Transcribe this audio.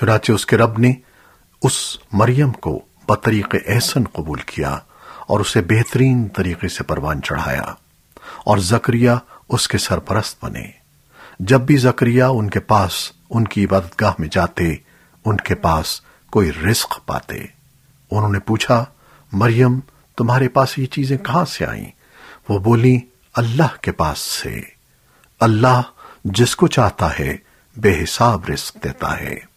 چنانچہ اس کے رب نے اس مریم کو بطریق احسن قبول کیا اور اسے بہترین طریقے سے پروان چڑھایا اور زکریہ اس کے سرپرست بنے۔ جب بھی زکریہ ان کے پاس ان کی عبادتگاہ میں جاتے، ان کے پاس کوئی رزق پاتے۔ انہوں نے پوچھا، مریم، تمہارے پاس یہ چیزیں کہاں سے آئیں؟ وہ بولی، اللہ کے پاس سے۔ اللہ جس کو چاہتا ہے، بے حساب رزق دیتا ہے۔